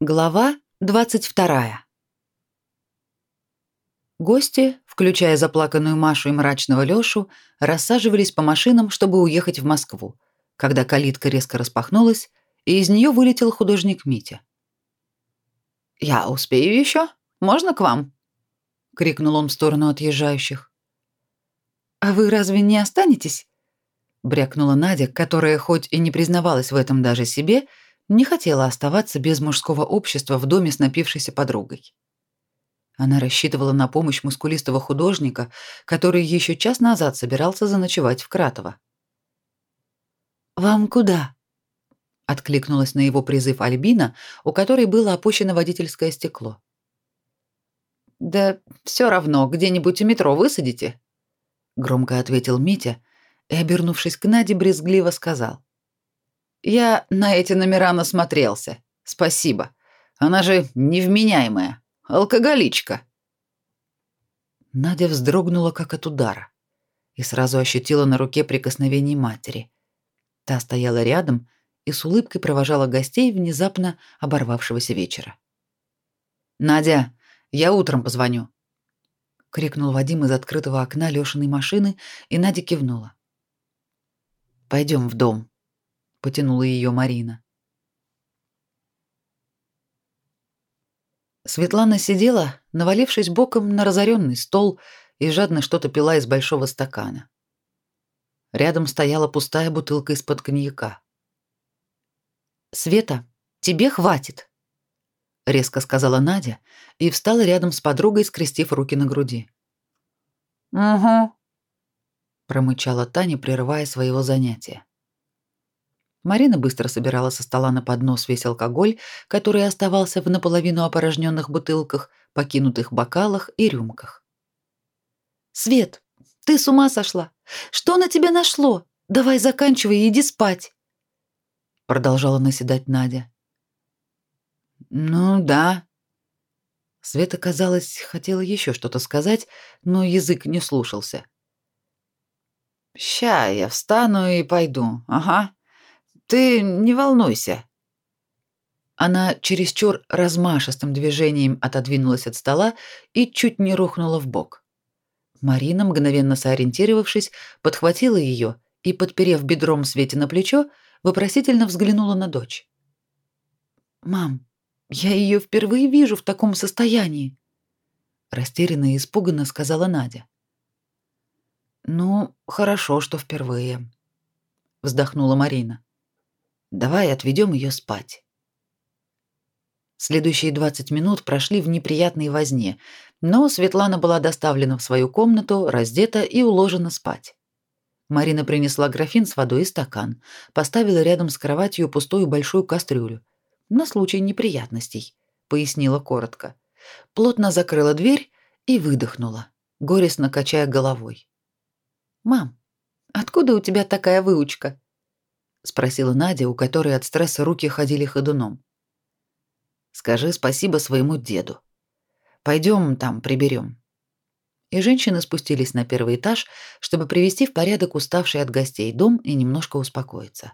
Глава 22. Гости, включая заплаканную Машу и мрачного Лёшу, рассаживались по машинам, чтобы уехать в Москву, когда калитка резко распахнулась, и из неё вылетел художник Митя. «Я успею ещё? Можно к вам?» — крикнул он в сторону отъезжающих. «А вы разве не останетесь?» — брякнула Надя, которая хоть и не признавалась в этом даже себе, — не хотела оставаться без мужского общества в доме с напившейся подругой. Она рассчитывала на помощь мускулистого художника, который еще час назад собирался заночевать в Кратово. «Вам куда?» — откликнулась на его призыв Альбина, у которой было опущено водительское стекло. «Да все равно, где-нибудь у метро высадите», — громко ответил Митя и, обернувшись к Наде, брезгливо сказал. Я на эти номера насмотрелся. Спасибо. Она же невменяемая. Алкоголичка. Надя вздрогнула как от удара и сразу ощутила на руке прикосновение матери. Та стояла рядом и с улыбкой провожала гостей внезапно оборвавшегося вечера. «Надя, я утром позвоню», — крикнул Вадим из открытого окна Лёшиной машины, и Надя кивнула. «Пойдем в дом», потянула ее Марина. Светлана сидела, навалившись боком на разоренный стол и жадно что-то пила из большого стакана. Рядом стояла пустая бутылка из-под коньяка. «Света, тебе хватит», — резко сказала Надя и встала рядом с подругой, скрестив руки на груди. «Угу», — промычала Таня, прерывая своего занятия. Марина быстро собирала со стола на поднос весь алкоголь, который оставался в наполовину опорожненных бутылках, покинутых бокалах и рюмках. «Свет, ты с ума сошла? Что на тебя нашло? Давай заканчивай и иди спать!» Продолжала наседать Надя. «Ну да». Света, казалось, хотела еще что-то сказать, но язык не слушался. «Ща я встану и пойду, ага», ты не волнуйся. Она чересчур размашистым движением отодвинулась от стола и чуть не рухнула в бок. Марина, мгновенно сориентировавшись, подхватила ее и, подперев бедром Свете на плечо, вопросительно взглянула на дочь. «Мам, я ее впервые вижу в таком состоянии», растерянно и испуганно сказала Надя. «Ну, хорошо, что впервые», вздохнула Марина. Давай отведем ее спать. Следующие 20 минут прошли в неприятной возне, но Светлана была доставлена в свою комнату, раздета и уложена спать. Марина принесла графин с водой и стакан, поставила рядом с кроватью пустую большую кастрюлю. На случай неприятностей, пояснила коротко. Плотно закрыла дверь и выдохнула, горестно качая головой. Мам, откуда у тебя такая выучка? Спросила Надя, у которой от стресса руки ходили ходуном. Скажи спасибо своему деду. Пойдем там приберем. И женщины спустились на первый этаж, чтобы привести в порядок уставший от гостей дом и немножко успокоиться.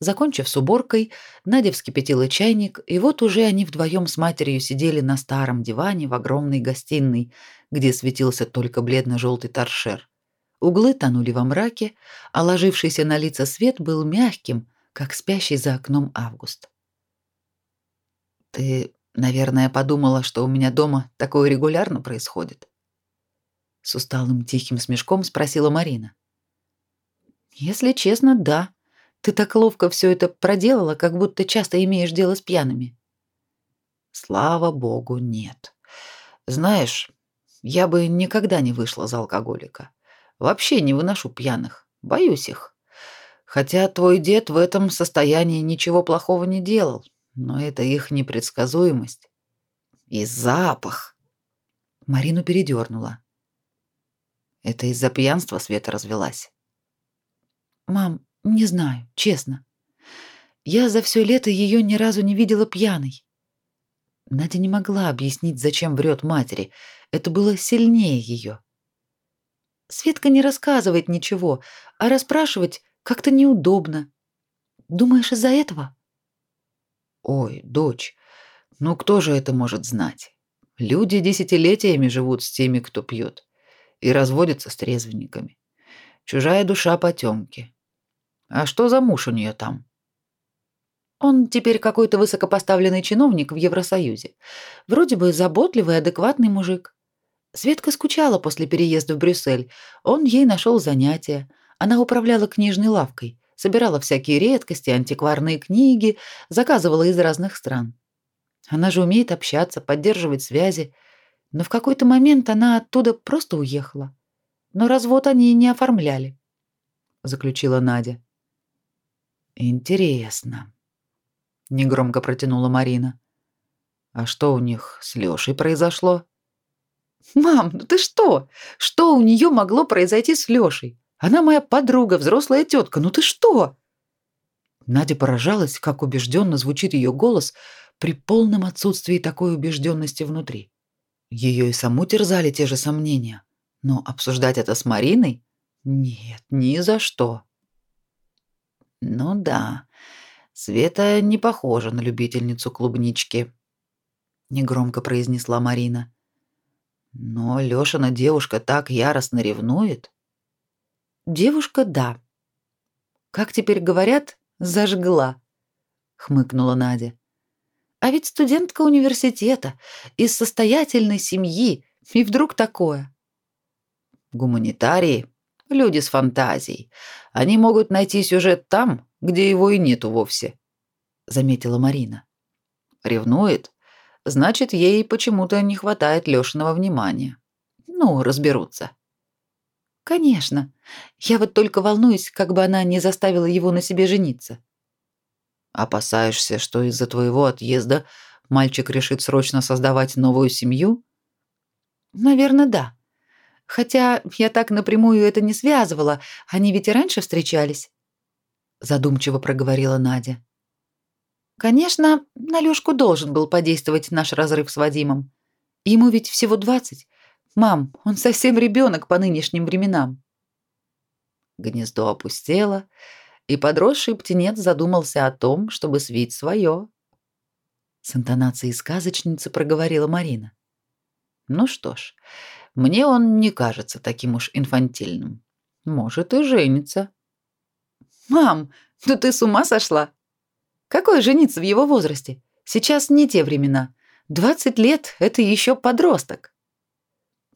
Закончив с уборкой, Надя вскипятила чайник, и вот уже они вдвоем с матерью сидели на старом диване в огромной гостиной, где светился только бледно-желтый торшер. Углы тонули во мраке, а ложившийся на лица свет был мягким, как спящий за окном август. Ты, наверное, подумала, что у меня дома такое регулярно происходит. С усталым тихим смешком спросила Марина. Если честно, да. Ты так ловко все это проделала, как будто часто имеешь дело с пьяными. Слава богу, нет. Знаешь, я бы никогда не вышла за алкоголика. Вообще не выношу пьяных, боюсь их. Хотя твой дед в этом состоянии ничего плохого не делал, но это их непредсказуемость. И запах. Марину передернула. Это из-за пьянства Света развелась. Мам, не знаю, честно. Я за все лето ее ни разу не видела пьяной. Надя не могла объяснить, зачем врет матери. Это было сильнее ее. Светка не рассказывает ничего, а расспрашивать как-то неудобно. Думаешь, из-за этого? Ой, дочь, ну кто же это может знать? Люди десятилетиями живут с теми, кто пьет, и разводятся с трезвенниками. Чужая душа потемки. А что за муж у нее там? Он теперь какой-то высокопоставленный чиновник в Евросоюзе. Вроде бы заботливый, адекватный мужик. Светка скучала после переезда в Брюссель. Он ей нашел занятие. Она управляла книжной лавкой, собирала всякие редкости, антикварные книги, заказывала из разных стран. Она же умеет общаться, поддерживать связи. Но в какой-то момент она оттуда просто уехала. Но развод они не оформляли, заключила Надя. Интересно, негромко протянула Марина. А что у них с Лёшей произошло? Мам, ну ты что? Что у нее могло произойти с Лёшей? Она моя подруга, взрослая тетка. Ну ты что? Надя поражалась, как убежденно звучит ее голос, при полном отсутствии такой убежденности внутри. Ее и саму терзали те же сомнения, но обсуждать это с Мариной? Нет, ни за что. Ну да, Света не похожа на любительницу клубнички, негромко произнесла Марина. Но Лёшина девушка так яростно ревнует. Девушка, да. Как теперь говорят, зажгла, хмыкнула Надя. А ведь студентка университета, из состоятельной семьи, и вдруг такое. Гуманитарии — люди с фантазией. Они могут найти сюжет там, где его и нету вовсе, — заметила Марина. Ревнует? Значит, ей почему-то не хватает Лёшиного внимания. Ну, разберутся. Конечно. Я вот только волнуюсь, как бы она не заставила его на себе жениться. Опасаешься, что из-за твоего отъезда мальчик решит срочно создавать новую семью? Наверное, да. Хотя я так напрямую это не связывала, они ведь и раньше встречались, задумчиво проговорила Надя. Конечно, на Лёшку должен был подействовать наш разрыв с Вадимом. Ему ведь всего двадцать. Мам, он совсем ребенок по нынешним временам. Гнездо опустело, и подросший птенец задумался о том, чтобы свить свое. С интонацией сказочницы проговорила Марина. Ну что ж, мне он не кажется таким уж инфантильным. Может и женится. Мам, да ты с ума сошла? Какой жениться в его возрасте? Сейчас не те времена. Двадцать лет это еще подросток.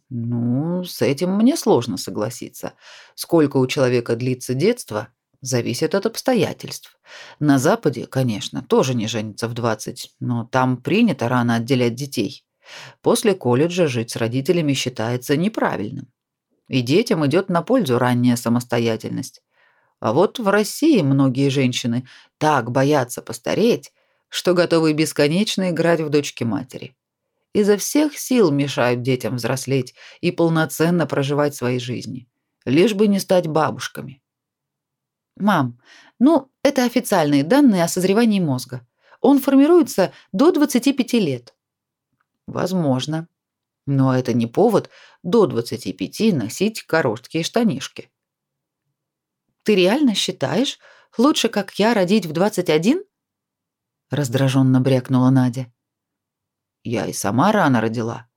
Ну, с этим мне сложно согласиться. Сколько у человека длится детство, зависит от обстоятельств. На Западе, конечно, тоже не женятся в 20, но там принято рано отделять детей. После колледжа жить с родителями считается неправильным. И детям идет на пользу ранняя самостоятельность. А вот в России многие женщины так боятся постареть, что готовы бесконечно играть в дочки матери. Изо всех сил мешают детям взрослеть и полноценно проживать свои жизни, лишь бы не стать бабушками. Мам, ну, это официальные данные о созревании мозга. Он формируется до 25 лет. Возможно. Но это не повод до 25 носить короткие штанишки. Ты реально считаешь, лучше, как я, родить в 21? Раздраженно брякнула Надя. Я и сама рано родила,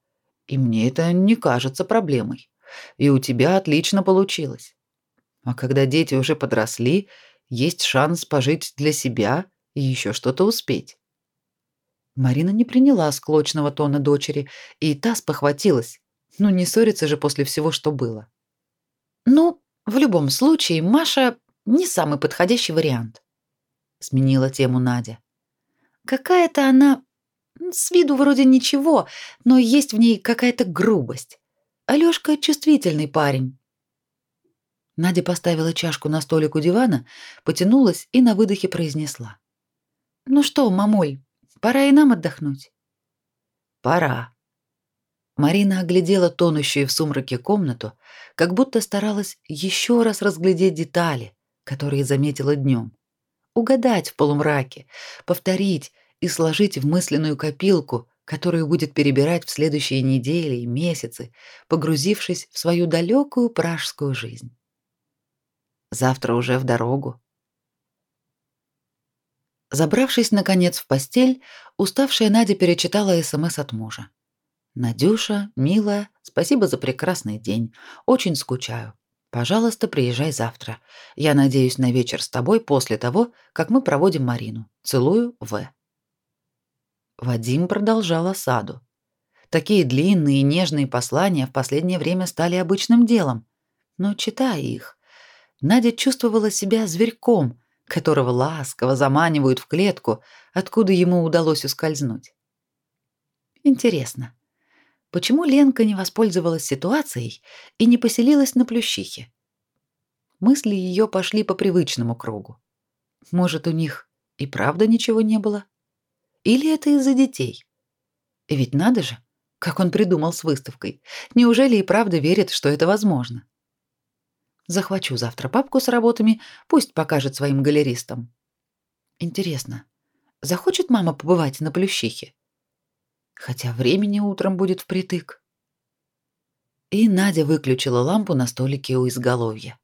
и мне это не кажется проблемой. И у тебя отлично получилось. А когда дети уже подросли, есть шанс пожить для себя и еще что-то успеть. Марина не приняла склочного тона дочери, и та спохватилась. Ну, не ссориться же после всего, что было. Ну, в любом случае, Маша не самый подходящий вариант. Сменила тему Надя. Какая-то она с виду вроде ничего, но есть в ней какая-то грубость. Алёшка чувствительный парень, Надя поставила чашку на столик у дивана, потянулась и на выдохе произнесла: "Ну что, мамуль, пора и нам отдохнуть". "Пора". Марина оглядела тонущую в сумраке комнату, как будто старалась еще раз разглядеть детали, которые заметила днем, угадать в полумраке, повторить и сложить в мысленную копилку, которую будет перебирать в следующие недели и месяцы, погрузившись в свою далекую пражскую жизнь. Завтра уже в дорогу. Забравшись наконец в постель, уставшая Надя перечитала СМС от мужа. Надюша, милая, спасибо за прекрасный день. Очень скучаю. Пожалуйста, приезжай завтра. Я надеюсь на вечер с тобой после того, как мы проводим Марину. Целую, В. Вадим продолжал осаду. Такие длинные и нежные послания в последнее время стали обычным делом. Но читая их, Надя чувствовала себя зверьком, которого ласково заманивают в клетку, откуда ему удалось ускользнуть. Интересно, почему Ленка не воспользовалась ситуацией и не поселилась на Плющихе? Мысли ее пошли по привычному кругу. Может, у них и правда ничего не было? Или это из-за детей? И ведь надо же, как он придумал с выставкой. Неужели и правда верит, что это возможно? Захвачу завтра папку с работами, пусть покажет своим галеристам. Интересно, захочет мама побывать на Плющихе? Хотя времени утром будет впритык. И Надя выключила лампу на столике у изголовья.